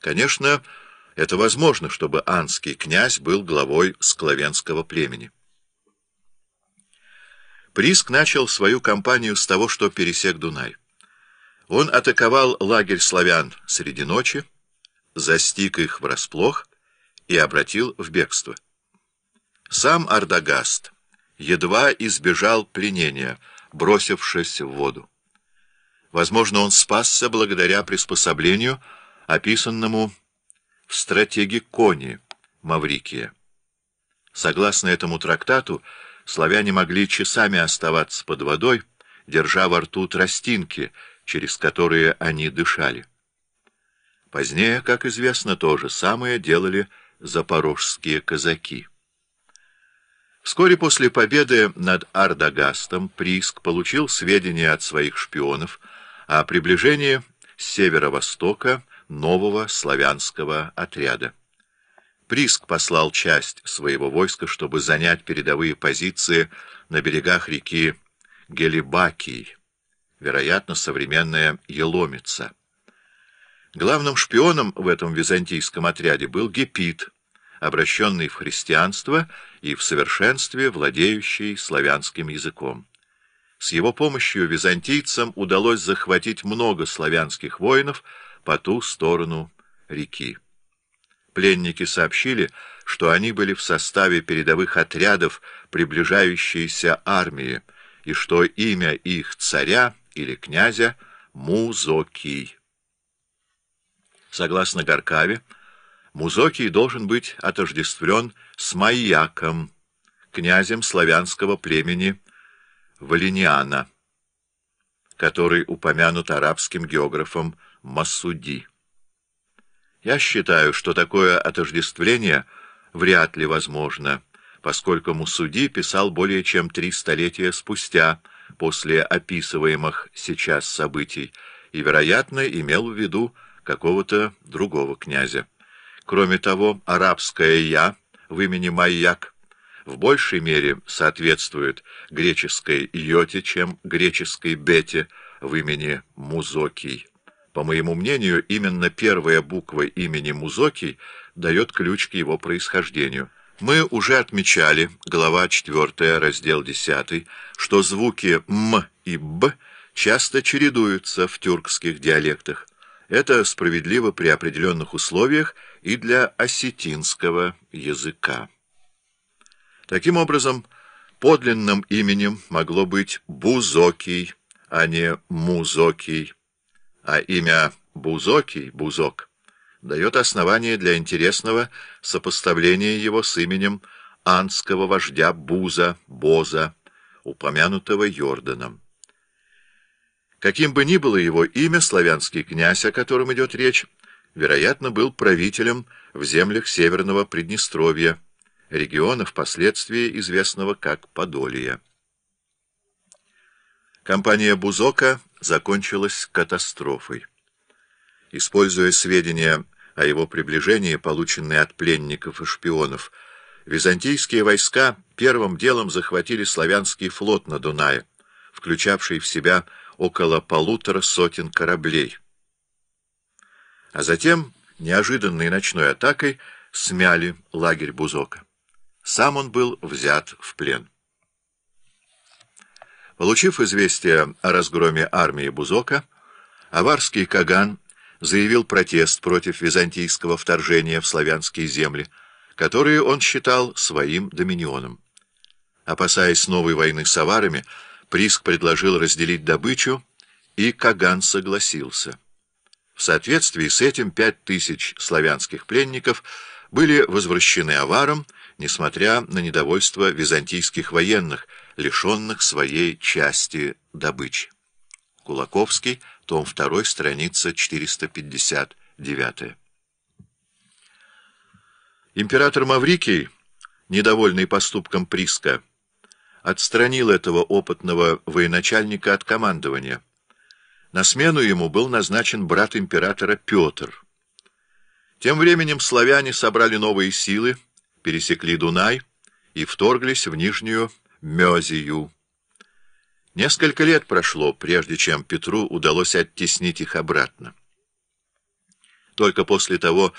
Конечно, это возможно, чтобы анский князь был главой склавенского племени. Приск начал свою кампанию с того, что пересек Дунай. Он атаковал лагерь славян среди ночи, застиг их врасплох и обратил в бегство. Сам Ардагаст едва избежал пленения, бросившись в воду. Возможно, он спасся благодаря приспособлению, описанному в стратеге Кони Маврикия. Согласно этому трактату, славяне могли часами оставаться под водой, держа во рту тростинки, через которые они дышали. Позднее, как известно, то же самое делали запорожские казаки. Вскоре после победы над Ардагастом Приск получил сведения от своих шпионов о приближении с северо-востока нового славянского отряда. Приск послал часть своего войска, чтобы занять передовые позиции на берегах реки Гелибакий, вероятно, современная Еломица. Главным шпионом в этом византийском отряде был Гепит, обращенный в христианство и в совершенстве владеющий славянским языком. С его помощью византийцам удалось захватить много славянских воинов по ту сторону реки. Пленники сообщили, что они были в составе передовых отрядов приближающейся армии, и что имя их царя или князя Музокий. Согласно Гаркаве, Музокий должен быть отождествлен с Майяком, князем славянского племени Валиниана, который упомянут арабским географом Масуди. Я считаю, что такое отождествление вряд ли возможно, поскольку Мусуди писал более чем три столетия спустя, после описываемых сейчас событий, и, вероятно, имел в виду какого-то другого князя. Кроме того, арабское «я» в имени Майяк в большей мере соответствует греческой «йоте», чем греческой «бете» в имени Музокий. По моему мнению, именно первая буква имени Музокий дает ключ к его происхождению. Мы уже отмечали, глава 4, раздел 10, что звуки «м» и «б» часто чередуются в тюркских диалектах. Это справедливо при определенных условиях и для осетинского языка. Таким образом, подлинным именем могло быть Бузокий, а не Музокий, а имя Бузокий, Бузок, дает основание для интересного сопоставления его с именем анского вождя Буза, Боза, упомянутого Йорданом. Каким бы ни было его имя, славянский князь, о котором идет речь, вероятно, был правителем в землях Северного Приднестровья, региона впоследствии известного как Подолье. Компания Бузока закончилась катастрофой. Используя сведения о его приближении, полученные от пленников и шпионов, византийские войска первым делом захватили славянский флот на Дунае, включавший в себя около полутора сотен кораблей. А затем неожиданной ночной атакой смяли лагерь Бузока. Сам он был взят в плен. Получив известие о разгроме армии Бузока, аварский Каган заявил протест против византийского вторжения в славянские земли, которые он считал своим доминионом. Опасаясь новой войны с аварами, Приск предложил разделить добычу, и Каган согласился. В соответствии с этим пять тысяч славянских пленников были возвращены аварам, несмотря на недовольство византийских военных, лишенных своей части добычи. Кулаковский, том 2, страница 459. Император Маврикий, недовольный поступком Приска, отстранил этого опытного военачальника от командования. На смену ему был назначен брат императора Петр. Тем временем славяне собрали новые силы, пересекли Дунай и вторглись в Нижнюю Мезию. Несколько лет прошло, прежде чем Петру удалось оттеснить их обратно. Только после того,